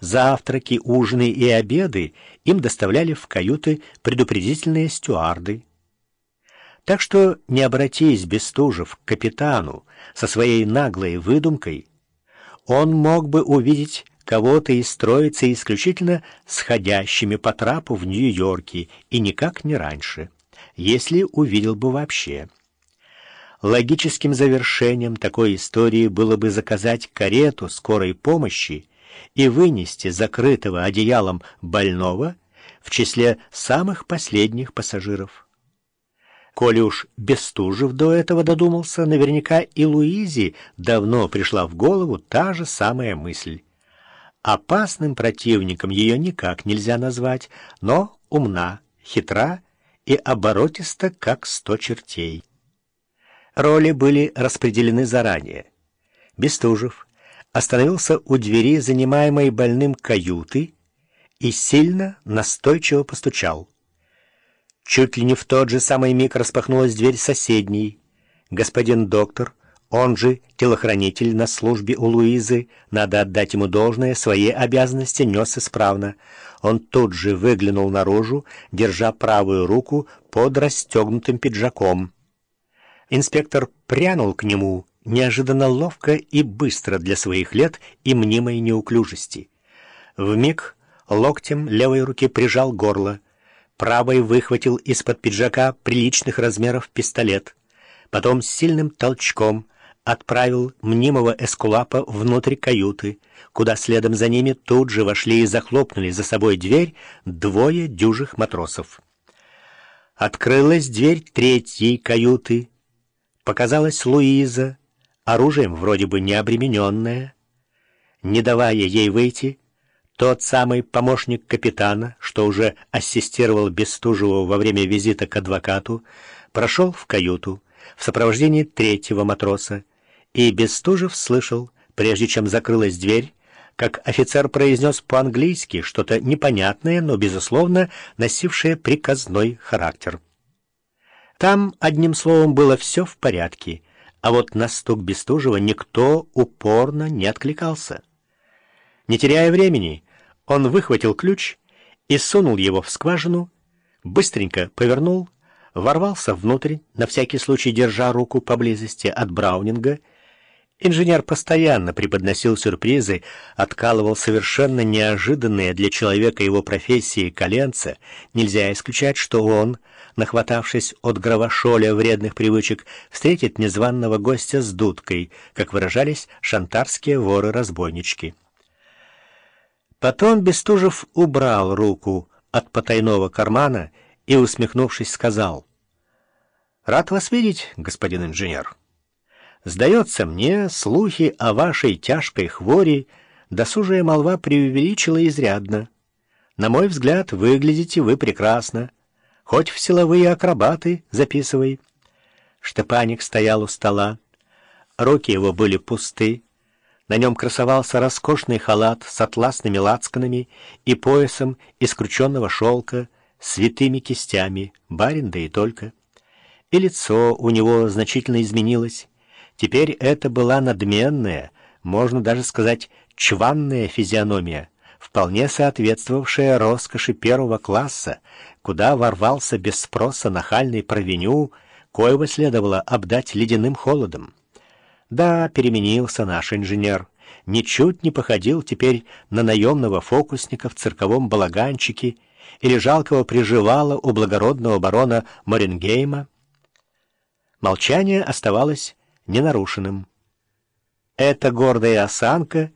Завтраки, ужины и обеды им доставляли в каюты предупредительные стюарды. Так что, не обратись Бестужев к капитану со своей наглой выдумкой, он мог бы увидеть кого-то из троицы исключительно сходящими по трапу в Нью-Йорке и никак не раньше, если увидел бы вообще. Логическим завершением такой истории было бы заказать карету скорой помощи и вынести закрытого одеялом больного в числе самых последних пассажиров. Коли уж Бестужев до этого додумался, наверняка и Луизе давно пришла в голову та же самая мысль. Опасным противником ее никак нельзя назвать, но умна, хитра и оборотиста, как сто чертей. Роли были распределены заранее. Бестужев остановился у двери, занимаемой больным каюты, и сильно, настойчиво постучал. Чуть ли не в тот же самый миг распахнулась дверь соседней. Господин доктор, он же телохранитель на службе у Луизы, надо отдать ему должное, свои обязанности нес исправно. Он тут же выглянул наружу, держа правую руку под расстегнутым пиджаком. Инспектор прянул к нему неожиданно ловко и быстро для своих лет и мнимой неуклюжести. Вмиг локтем левой руки прижал горло, правой выхватил из-под пиджака приличных размеров пистолет, потом с сильным толчком отправил мнимого эскулапа внутрь каюты, куда следом за ними тут же вошли и захлопнули за собой дверь двое дюжих матросов. Открылась дверь третьей каюты. Показалась Луиза, оружием вроде бы не обремененная. Не давая ей выйти, тот самый помощник капитана, что уже ассистировал Бестужеву во время визита к адвокату, прошел в каюту в сопровождении третьего матроса, и Бестужев слышал, прежде чем закрылась дверь, как офицер произнес по-английски что-то непонятное, но, безусловно, носившее приказной характер. Там, одним словом, было все в порядке, а вот на стук Бестужева никто упорно не откликался. Не теряя времени, он выхватил ключ и сунул его в скважину, быстренько повернул, ворвался внутрь, на всякий случай держа руку поблизости от Браунинга. Инженер постоянно преподносил сюрпризы, откалывал совершенно неожиданные для человека его профессии коленца. Нельзя исключать, что он, нахватавшись от гравошоля вредных привычек, встретит незваного гостя с дудкой, как выражались шантарские воры-разбойнички. Потом Бестужев убрал руку от потайного кармана и, усмехнувшись, сказал, «Рад вас видеть, господин инженер. Сдается мне, слухи о вашей тяжкой хвори досужая молва преувеличила изрядно. На мой взгляд, выглядите вы прекрасно. Хоть в силовые акробаты записывай». Штепаник стоял у стола. Руки его были пусты. На нем красовался роскошный халат с атласными лацканами и поясом из крученного шелка с витыми кистями, барин да и только. И лицо у него значительно изменилось. Теперь это была надменная, можно даже сказать, чванная физиономия, вполне соответствовавшая роскоши первого класса, куда ворвался без спроса нахальный провиню, коего следовало обдать ледяным холодом. Да, переменился наш инженер. Ничуть не походил теперь на наемного фокусника в цирковом балаганчике или жалкого приживала у благородного барона Моренгейма. Молчание оставалось ненарушенным. Эта гордая осанка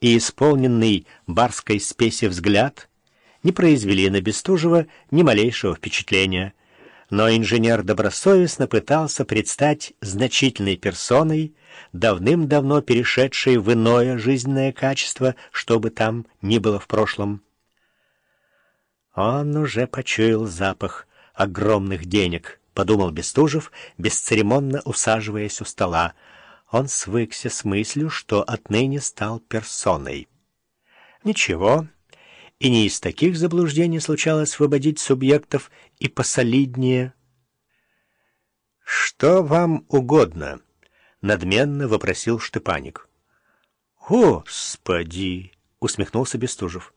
и исполненный барской спеси взгляд не произвели на Бестужева ни малейшего впечатления, но инженер добросовестно пытался предстать значительной персоной, давным-давно перешедшей в иное жизненное качество, что бы там ни было в прошлом. Он уже почуял запах огромных денег, подумал Бестужев, бесцеремонно усаживаясь у стола. Он свыкся с мыслью, что отныне стал персоной. Ничего, и не из таких заблуждений случалось выводить субъектов и посолиднее. «Что вам угодно?» — надменно вопросил Штепаник. «Господи!» — усмехнулся Бестужев.